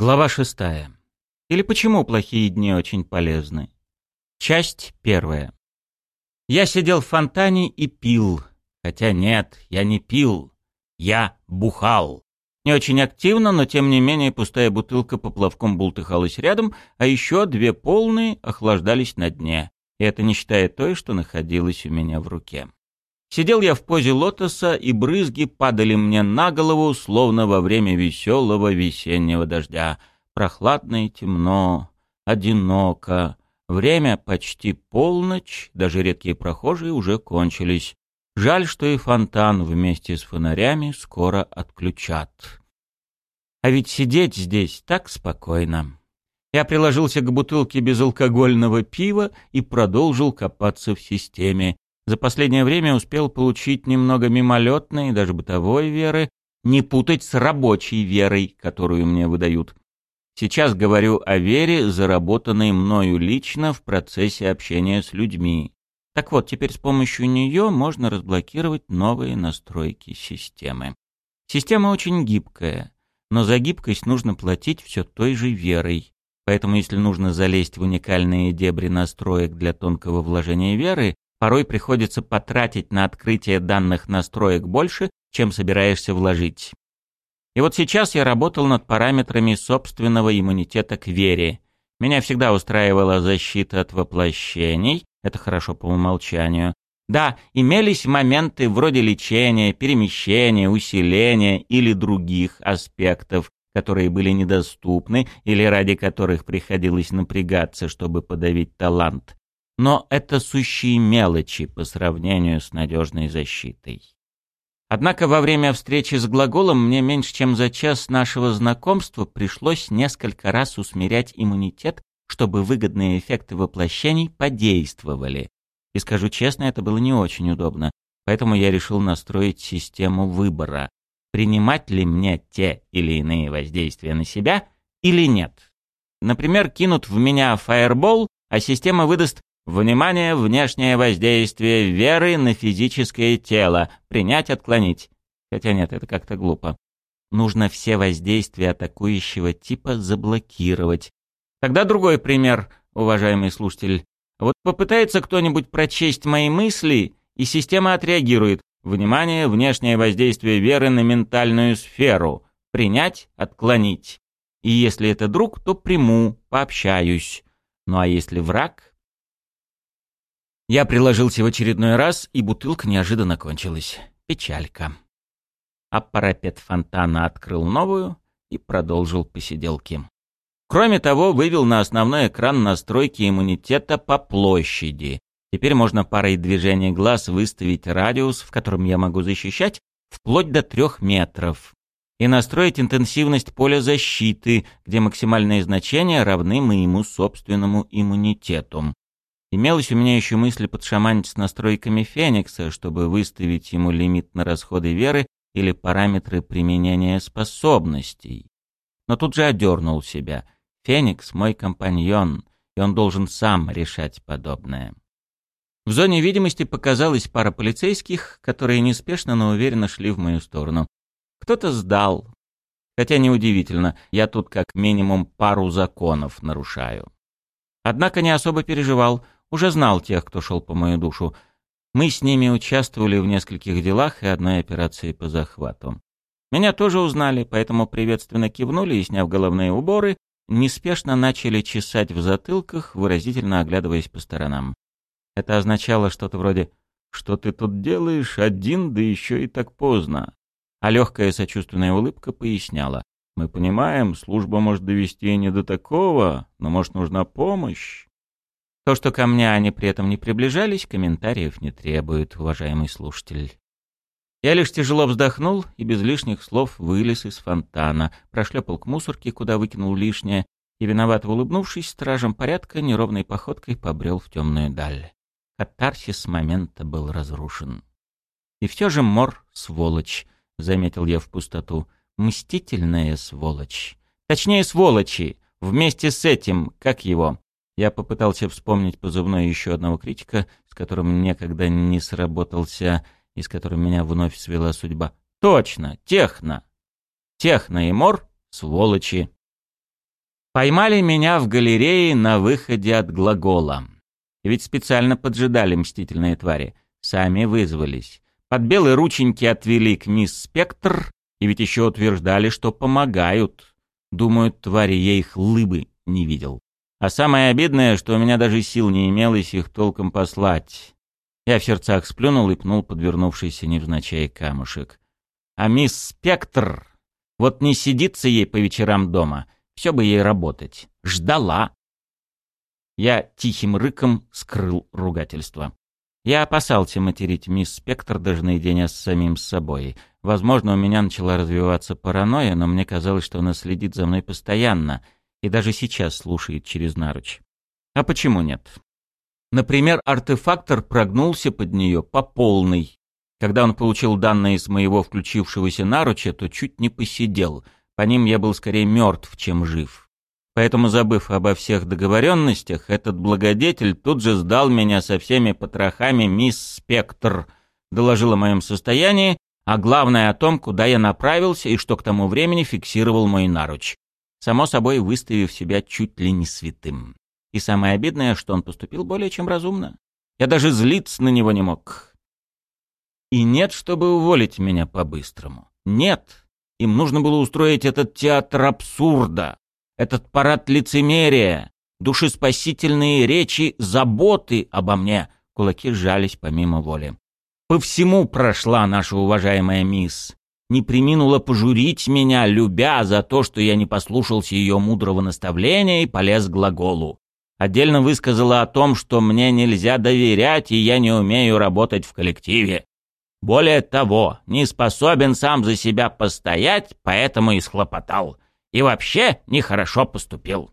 Глава шестая. Или почему плохие дни очень полезны? Часть первая. Я сидел в фонтане и пил. Хотя нет, я не пил. Я бухал. Не очень активно, но тем не менее пустая бутылка поплавком бултыхалась рядом, а еще две полные охлаждались на дне. И это не считая той, что находилась у меня в руке. Сидел я в позе лотоса, и брызги падали мне на голову, словно во время веселого весеннего дождя. Прохладно и темно, одиноко. Время почти полночь, даже редкие прохожие уже кончились. Жаль, что и фонтан вместе с фонарями скоро отключат. А ведь сидеть здесь так спокойно. Я приложился к бутылке безалкогольного пива и продолжил копаться в системе. За последнее время успел получить немного мимолетной, даже бытовой веры, не путать с рабочей верой, которую мне выдают. Сейчас говорю о вере, заработанной мною лично в процессе общения с людьми. Так вот, теперь с помощью нее можно разблокировать новые настройки системы. Система очень гибкая, но за гибкость нужно платить все той же верой. Поэтому если нужно залезть в уникальные дебри настроек для тонкого вложения веры, порой приходится потратить на открытие данных настроек больше, чем собираешься вложить. И вот сейчас я работал над параметрами собственного иммунитета к вере. Меня всегда устраивала защита от воплощений, это хорошо по умолчанию. Да, имелись моменты вроде лечения, перемещения, усиления или других аспектов, которые были недоступны или ради которых приходилось напрягаться, чтобы подавить талант но это сущие мелочи по сравнению с надежной защитой. Однако во время встречи с глаголом мне меньше чем за час нашего знакомства пришлось несколько раз усмирять иммунитет, чтобы выгодные эффекты воплощений подействовали. И скажу честно, это было не очень удобно, поэтому я решил настроить систему выбора, принимать ли мне те или иные воздействия на себя или нет. Например, кинут в меня фаербол, а система выдаст Внимание, внешнее воздействие веры на физическое тело. Принять, отклонить. Хотя нет, это как-то глупо. Нужно все воздействия атакующего типа заблокировать. Тогда другой пример, уважаемый слушатель. Вот попытается кто-нибудь прочесть мои мысли, и система отреагирует. Внимание, внешнее воздействие веры на ментальную сферу. Принять, отклонить. И если это друг, то приму, пообщаюсь. Ну а если враг, я приложился в очередной раз, и бутылка неожиданно кончилась. Печалька. А парапет фонтана открыл новую и продолжил посиделки. Кроме того, вывел на основной экран настройки иммунитета по площади. Теперь можно парой движений глаз выставить радиус, в котором я могу защищать, вплоть до трех метров. И настроить интенсивность поля защиты, где максимальные значения равны моему собственному иммунитету. Имелась у меня еще мысль подшаманить с настройками Феникса, чтобы выставить ему лимит на расходы веры или параметры применения способностей. Но тут же одернул себя. Феникс — мой компаньон, и он должен сам решать подобное. В зоне видимости показалась пара полицейских, которые неспешно, но уверенно шли в мою сторону. Кто-то сдал. Хотя неудивительно, я тут как минимум пару законов нарушаю. Однако не особо переживал — уже знал тех, кто шел по мою душу. Мы с ними участвовали в нескольких делах и одной операции по захвату. Меня тоже узнали, поэтому приветственно кивнули и, сняв головные уборы, неспешно начали чесать в затылках, выразительно оглядываясь по сторонам. Это означало что-то вроде «Что ты тут делаешь один, да еще и так поздно?» А легкая сочувственная улыбка поясняла. «Мы понимаем, служба может довести не до такого, но, может, нужна помощь?» То, что ко мне они при этом не приближались, комментариев не требует, уважаемый слушатель. Я лишь тяжело вздохнул и без лишних слов вылез из фонтана, прошлепал к мусорке, куда выкинул лишнее, и, виновато улыбнувшись, стражем порядка неровной походкой побрел в темную даль. Катарсис момента был разрушен. И все же Мор — сволочь, — заметил я в пустоту. Мстительная сволочь. Точнее, сволочи. Вместе с этим, как его, я попытался вспомнить позывной еще одного критика, с которым некогда не сработался и с которым меня вновь свела судьба. Точно, Техно. Техно и Мор — сволочи. Поймали меня в галерее на выходе от глагола. Ведь специально поджидали мстительные твари. Сами вызвались. Под белые рученьки отвели к мисс Спектр, и ведь еще утверждали, что помогают. Думают, твари, я их лыбы не видел. А самое обидное, что у меня даже сил не имелось их толком послать. Я в сердцах сплюнул и пнул подвернувшийся невзначай камушек. А мисс Спектр, вот не сидится ей по вечерам дома — все бы ей работать. Ждала. Я тихим рыком скрыл ругательство. Я опасался материть мисс Спектр даже наедине с самим собой. Возможно, у меня начала развиваться паранойя, но мне казалось, что она следит за мной постоянно и даже сейчас слушает через наруч. А почему нет? Например, артефактор прогнулся под нее по полной. Когда он получил данные с моего включившегося наруча, то чуть не посидел — по ним я был скорее мертв, чем жив. Поэтому, забыв обо всех договоренностях, этот благодетель тут же сдал меня со всеми потрохами мисс Спектр, доложил о моем состоянии, а главное о том, куда я направился и что к тому времени фиксировал мой наруч. Само собой, выставив себя чуть ли не святым. И самое обидное, что он поступил более чем разумно. Я даже злиться на него не мог. И нет, чтобы уволить меня по-быстрому. Нет. Им нужно было устроить этот театр абсурда, этот парад лицемерия, душеспасительные речи, заботы обо мне. Кулаки сжались помимо воли. По всему прошла наша уважаемая мисс. Не приминула пожурить меня, любя за то, что я не послушался ее мудрого наставления и полез к глаголу. Отдельно высказала о том, что мне нельзя доверять, и я не умею работать в коллективе. Более того, не способен сам за себя постоять, поэтому и схлопотал. И вообще нехорошо поступил.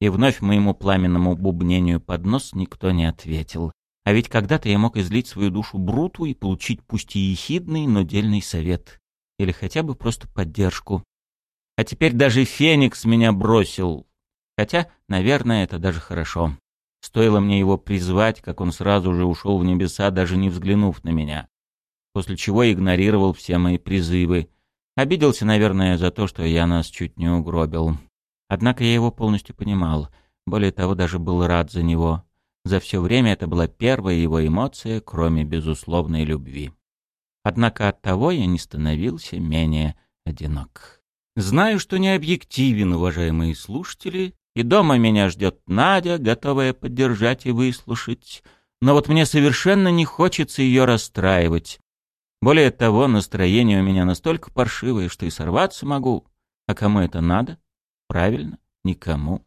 И вновь моему пламенному бубнению под нос никто не ответил. А ведь когда-то я мог излить свою душу Бруту и получить пусть и ехидный, но дельный совет. Или хотя бы просто поддержку. А теперь даже Феникс меня бросил. Хотя, наверное, это даже хорошо. Стоило мне его призвать, как он сразу же ушел в небеса, даже не взглянув на меня после чего игнорировал все мои призывы. Обиделся, наверное, за то, что я нас чуть не угробил. Однако я его полностью понимал. Более того, даже был рад за него. За все время это была первая его эмоция, кроме безусловной любви. Однако от того я не становился менее одинок. Знаю, что не объективен, уважаемые слушатели, и дома меня ждет Надя, готовая поддержать и выслушать. Но вот мне совершенно не хочется ее расстраивать. Более того, настроение у меня настолько паршивое, что и сорваться могу. А кому это надо? Правильно, никому.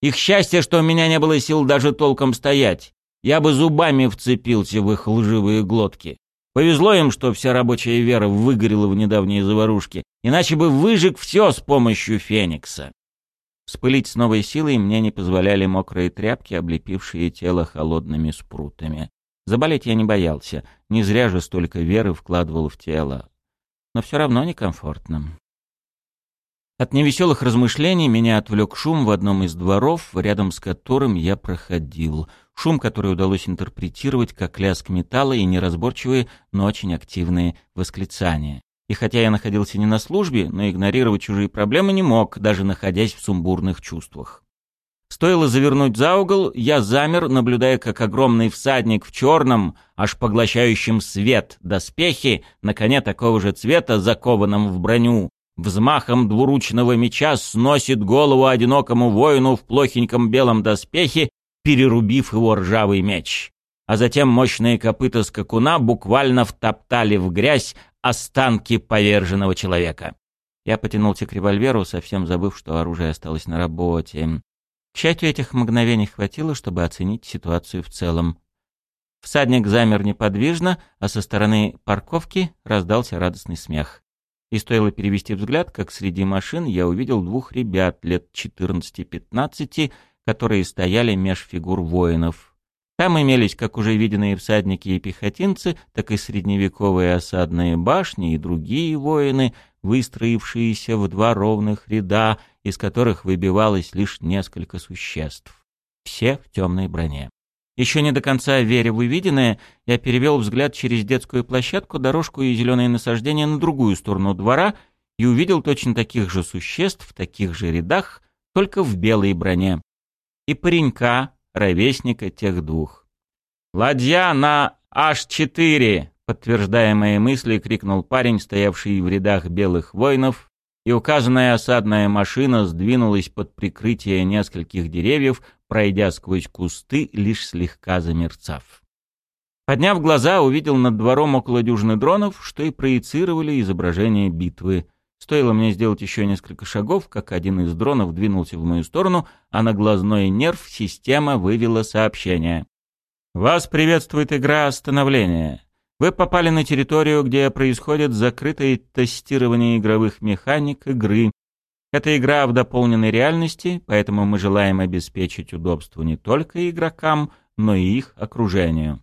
Их счастье, что у меня не было сил даже толком стоять. Я бы зубами вцепился в их лживые глотки. Повезло им, что вся рабочая вера выгорела в недавние заварушки, иначе бы выжег все с помощью Феникса. Вспылить с новой силой мне не позволяли мокрые тряпки, облепившие тело холодными спрутами. Заболеть я не боялся, не зря же столько веры вкладывал в тело. Но все равно некомфортно. От невеселых размышлений меня отвлек шум в одном из дворов, рядом с которым я проходил. Шум, который удалось интерпретировать как лязг металла и неразборчивые, но очень активные восклицания. И хотя я находился не на службе, но игнорировать чужие проблемы не мог, даже находясь в сумбурных чувствах. Стоило завернуть за угол, я замер, наблюдая, как огромный всадник в черном, аж поглощающем свет, доспехи, на коне такого же цвета, закованном в броню, взмахом двуручного меча сносит голову одинокому воину в плохеньком белом доспехе, перерубив его ржавый меч. А затем мощные копыта скакуна буквально втоптали в грязь останки поверженного человека. Я потянулся к револьверу, совсем забыв, что оружие осталось на работе. К счастью, этих мгновений хватило, чтобы оценить ситуацию в целом. Всадник замер неподвижно, а со стороны парковки раздался радостный смех. И стоило перевести взгляд, как среди машин я увидел двух ребят лет 14-15, которые стояли меж фигур воинов. Там имелись как уже виденные всадники и пехотинцы, так и средневековые осадные башни и другие воины, выстроившиеся в два ровных ряда, из которых выбивалось лишь несколько существ. Все в темной броне. Еще не до конца веря в увиденное, я перевел взгляд через детскую площадку, дорожку и зеленые насаждения на другую сторону двора и увидел точно таких же существ в таких же рядах, только в белой броне. И паренька, ровесника тех двух. «Ладья на H4!» Подтверждая мои мысли, крикнул парень, стоявший в рядах белых воинов, и указанная осадная машина сдвинулась под прикрытие нескольких деревьев, пройдя сквозь кусты, лишь слегка замерцав. Подняв глаза, увидел над двором около дюжины дронов, что и проецировали изображение битвы. Стоило мне сделать еще несколько шагов, как один из дронов двинулся в мою сторону, а на глазной нерв система вывела сообщение. «Вас приветствует игра «Остановление». Вы попали на территорию, где происходит закрытое тестирование игровых механик игры. Это игра в дополненной реальности, поэтому мы желаем обеспечить удобство не только игрокам, но и их окружению.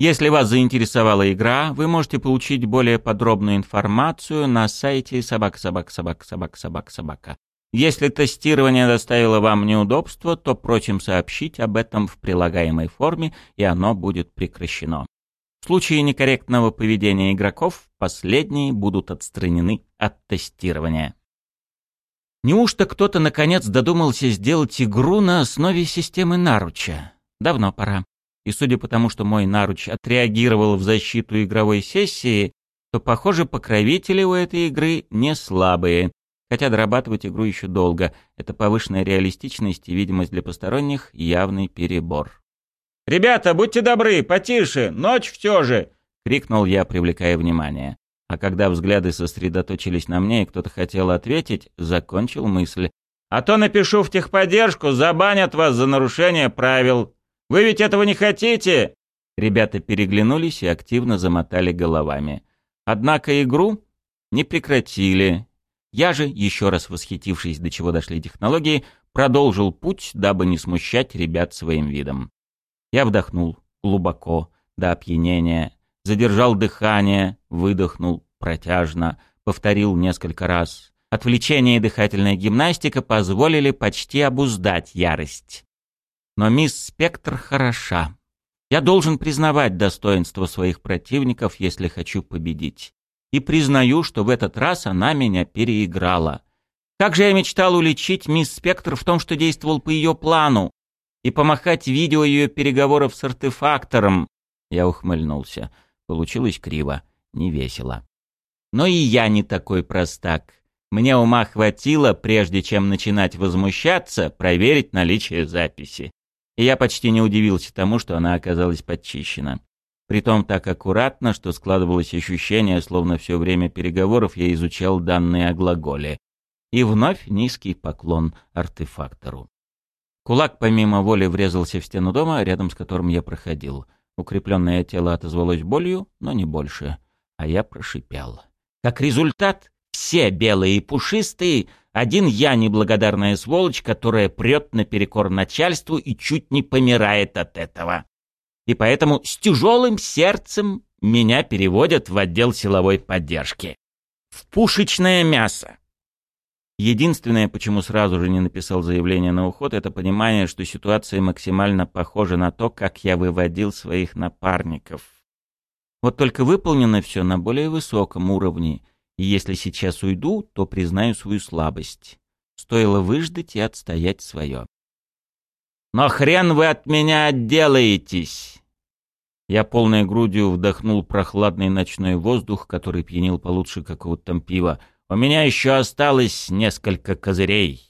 Если вас заинтересовала игра, вы можете получить более подробную информацию на сайте собак собак собак собак собак собака. Если тестирование доставило вам неудобства, то просим сообщить об этом в прилагаемой форме, и оно будет прекращено. В случае некорректного поведения игроков, последние будут отстранены от тестирования. Неужто кто-то наконец додумался сделать игру на основе системы наруча? Давно пора. И судя по тому, что мой наруч отреагировал в защиту игровой сессии, то, похоже, покровители у этой игры не слабые. Хотя дорабатывать игру еще долго. Это повышенная реалистичность и видимость для посторонних — явный перебор. «Ребята, будьте добры, потише, ночь все же!» — крикнул я, привлекая внимание. А когда взгляды сосредоточились на мне, и кто-то хотел ответить, закончил мысль. «А то напишу в техподдержку, забанят вас за нарушение правил!» Вы ведь этого не хотите?» Ребята переглянулись и активно замотали головами. Однако игру не прекратили. Я же, еще раз восхитившись, до чего дошли технологии, продолжил путь, дабы не смущать ребят своим видом. Я вдохнул глубоко, до опьянения, задержал дыхание, выдохнул протяжно, повторил несколько раз. Отвлечение и дыхательная гимнастика позволили почти обуздать ярость. Но мисс Спектр хороша. Я должен признавать достоинство своих противников, если хочу победить. И признаю, что в этот раз она меня переиграла. Как же я мечтал уличить мисс Спектр в том, что действовал по ее плану, и помахать видео ее переговоров с артефактором. Я ухмыльнулся. Получилось криво, невесело. Но и я не такой простак. Мне ума хватило, прежде чем начинать возмущаться, проверить наличие записи и я почти не удивился тому, что она оказалась подчищена. Притом так аккуратно, что складывалось ощущение, словно все время переговоров я изучал данные о глаголе. И вновь низкий поклон артефактору. Кулак помимо воли врезался в стену дома, рядом с которым я проходил. Укрепленное тело отозвалось болью, но не больше. А я прошипел. Как результат, все белые и пушистые один я неблагодарная сволочь, которая прет наперекор начальству и чуть не помирает от этого. И поэтому с тяжелым сердцем меня переводят в отдел силовой поддержки. В пушечное мясо. Единственное, почему сразу же не написал заявление на уход, это понимание, что ситуация максимально похожа на то, как я выводил своих напарников. Вот только выполнено все на более высоком уровне, и если сейчас уйду, то признаю свою слабость. Стоило выждать и отстоять свое. «Но хрен вы от меня отделаетесь!» Я полной грудью вдохнул прохладный ночной воздух, который пьянил получше какого-то там пива. «У меня еще осталось несколько козырей».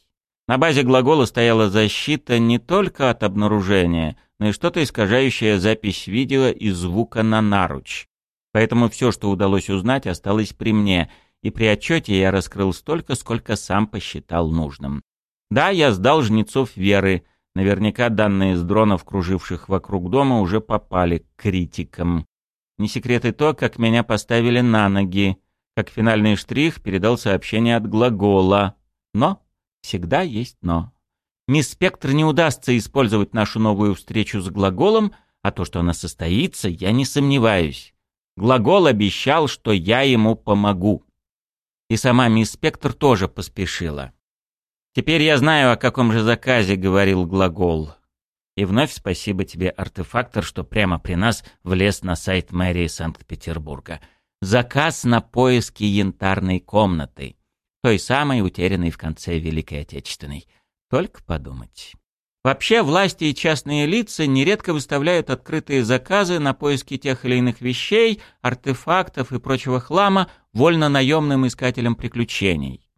На базе глагола стояла защита не только от обнаружения, но и что-то искажающее запись видео и звука на наруч. Поэтому все, что удалось узнать, осталось при мне, и при отчете я раскрыл столько, сколько сам посчитал нужным. Да, я сдал жнецов веры. Наверняка данные с дронов, круживших вокруг дома, уже попали к критикам. Не секрет и то, как меня поставили на ноги. Как финальный штрих передал сообщение от глагола. Но всегда есть но. Мисс Спектр не удастся использовать нашу новую встречу с глаголом, а то, что она состоится, я не сомневаюсь. Глагол обещал, что я ему помогу. И сама мисс Спектр тоже поспешила. «Теперь я знаю, о каком же заказе говорил глагол. И вновь спасибо тебе, артефактор, что прямо при нас влез на сайт мэрии Санкт-Петербурга. Заказ на поиски янтарной комнаты. той самой утерянной в конце Великой Отечественной. Только подумать. Вообще, власти и частные лица нередко выставляют открытые заказы на поиски тех или иных вещей, артефактов и прочего хлама вольно-наемным искателям приключений.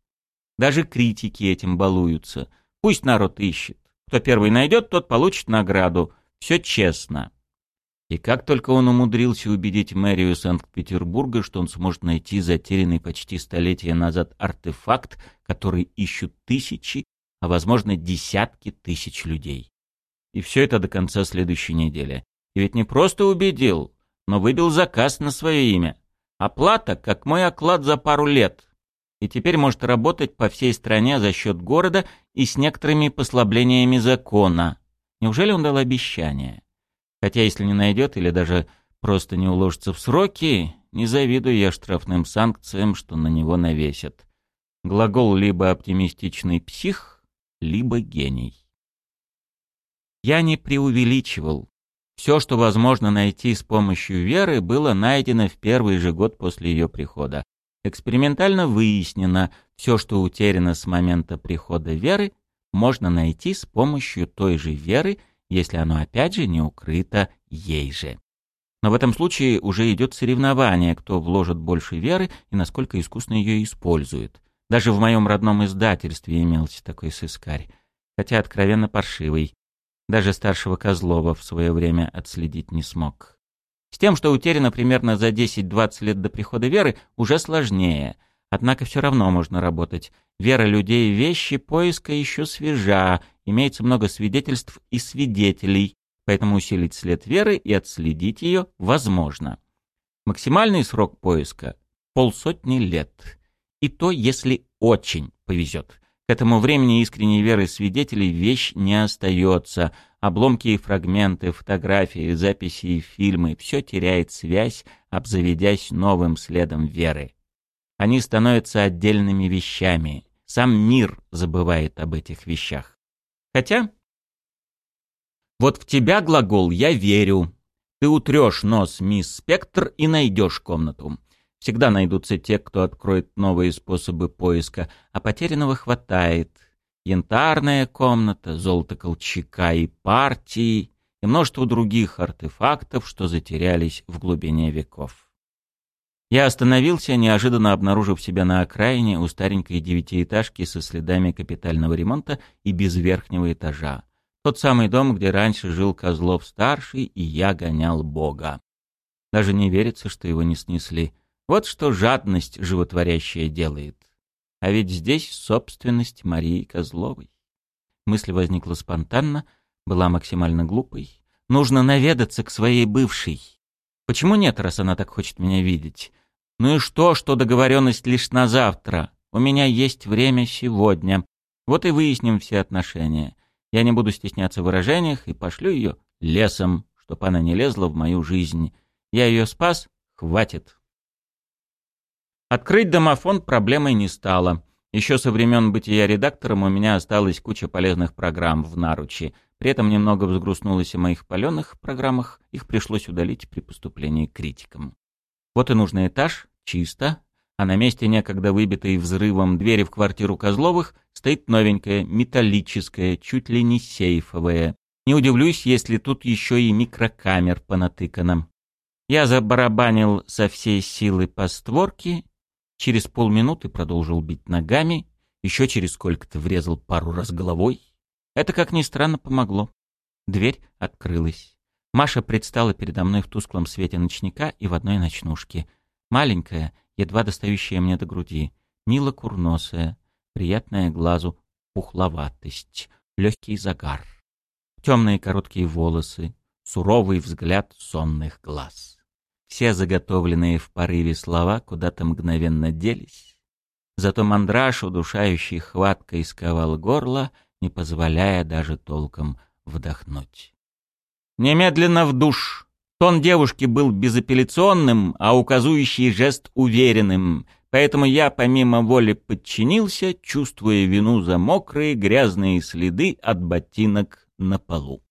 Даже критики этим балуются. Пусть народ ищет. Кто первый найдет, тот получит награду. Все честно. И как только он умудрился убедить мэрию Санкт-Петербурга, что он сможет найти затерянный почти столетия назад артефакт, который ищут тысячи, а возможно десятки тысяч людей. И все это до конца следующей недели. И ведь не просто убедил, но выбил заказ на свое имя. Оплата, как мой оклад за пару лет. И теперь может работать по всей стране за счет города и с некоторыми послаблениями закона. Неужели он дал обещание? Хотя если не найдет или даже просто не уложится в сроки, не завидую я штрафным санкциям, что на него навесят. Глагол либо оптимистичный псих, либо гений. Я не преувеличивал. Все, что возможно найти с помощью веры, было найдено в первый же год после ее прихода. Экспериментально выяснено, все, что утеряно с момента прихода веры, можно найти с помощью той же веры, если оно опять же не укрыто ей же. Но в этом случае уже идет соревнование, кто вложит больше веры и насколько искусно ее использует. Даже в моем родном издательстве имелся такой сыскарь, хотя откровенно паршивый. Даже старшего Козлова в свое время отследить не смог. С тем, что утеряно примерно за 10-20 лет до прихода веры, уже сложнее. Однако все равно можно работать. Вера людей вещи поиска еще свежа, имеется много свидетельств и свидетелей, поэтому усилить след веры и отследить ее возможно. Максимальный срок поиска — полсотни лет. И то, если очень повезет. К этому времени искренней веры свидетелей вещь не остается. Обломки и фрагменты, фотографии, записи и фильмы — все теряет связь, обзаведясь новым следом веры. Они становятся отдельными вещами. Сам мир забывает об этих вещах. Хотя... Вот в тебя, глагол, я верю. Ты утрешь нос, мисс Спектр, и найдешь комнату. Всегда найдутся те, кто откроет новые способы поиска, а потерянного хватает. Янтарная комната, золото Колчака и партии и множество других артефактов, что затерялись в глубине веков. Я остановился, неожиданно обнаружив себя на окраине у старенькой девятиэтажки со следами капитального ремонта и без верхнего этажа. Тот самый дом, где раньше жил Козлов-старший, и я гонял Бога. Даже не верится, что его не снесли. Вот что жадность животворящая делает. А ведь здесь собственность Марии Козловой. Мысль возникла спонтанно, была максимально глупой. Нужно наведаться к своей бывшей. Почему нет, раз она так хочет меня видеть? Ну и что, что договоренность лишь на завтра? У меня есть время сегодня. Вот и выясним все отношения. Я не буду стесняться в выражениях и пошлю ее лесом, чтоб она не лезла в мою жизнь. Я ее спас? Хватит. Открыть домофон проблемой не стало. Еще со времен бытия редактором у меня осталась куча полезных программ в наручи. При этом немного взгрустнулось о моих паленых программах, их пришлось удалить при поступлении критикам. Вот и нужный этаж, чисто, а на месте некогда выбитой взрывом двери в квартиру Козловых стоит новенькая, металлическая, чуть ли не сейфовая. Не удивлюсь, если тут еще и микрокамер понатыкано. Я забарабанил со всей силы по створке Через полминуты продолжил бить ногами, еще через сколько-то врезал пару раз головой. Это, как ни странно, помогло. Дверь открылась. Маша предстала передо мной в тусклом свете ночника и в одной ночнушке. Маленькая, едва достающая мне до груди, мило курносая, приятная глазу пухловатость, легкий загар, темные короткие волосы, суровый взгляд сонных глаз. Все заготовленные в порыве слова куда-то мгновенно делись. Зато мандраж, удушающий хваткой, сковал горло, не позволяя даже толком вдохнуть. «Немедленно в душ!» Тон девушки был безапелляционным, а указующий жест уверенным, поэтому я помимо воли подчинился, чувствуя вину за мокрые грязные следы от ботинок на полу.